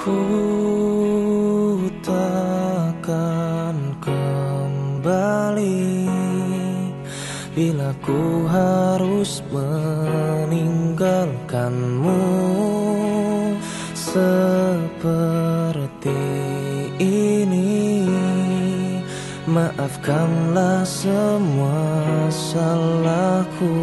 Ku takkan kembali Bila ku harus meninggalkanmu. Seperti ini Maafkanlah semua salahku.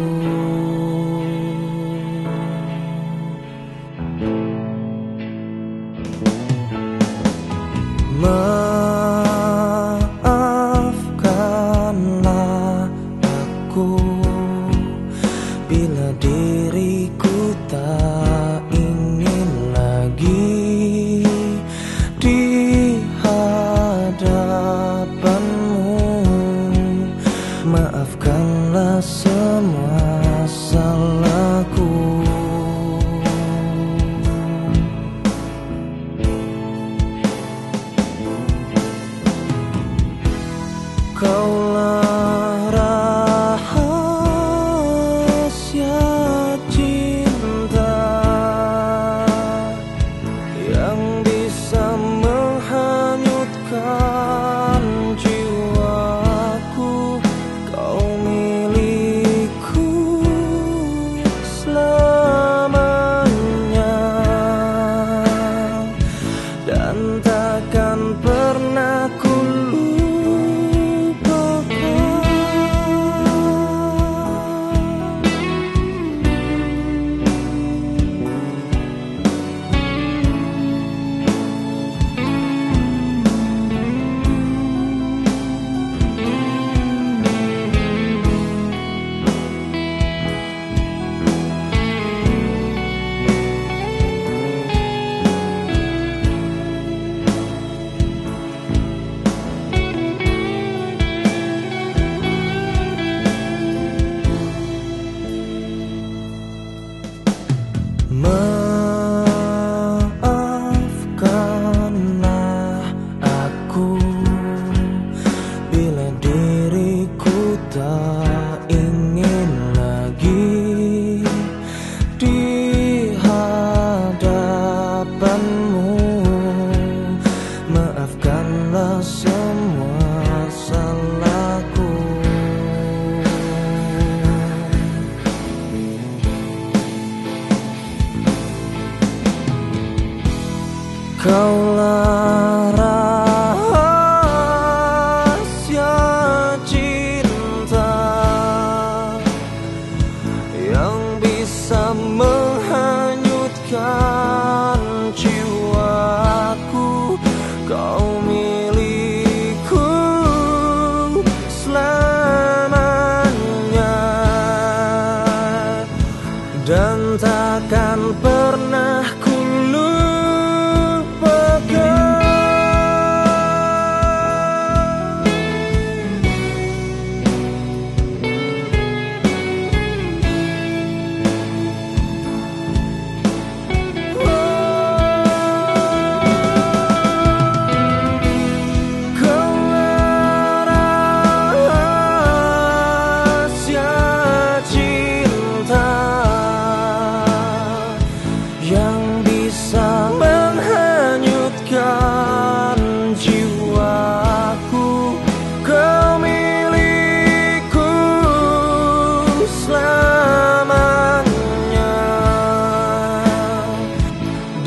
masalahku. Kau Mơ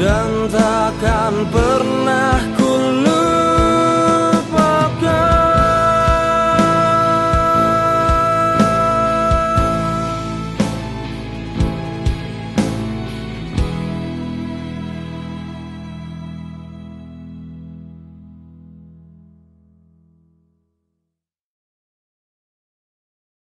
sedang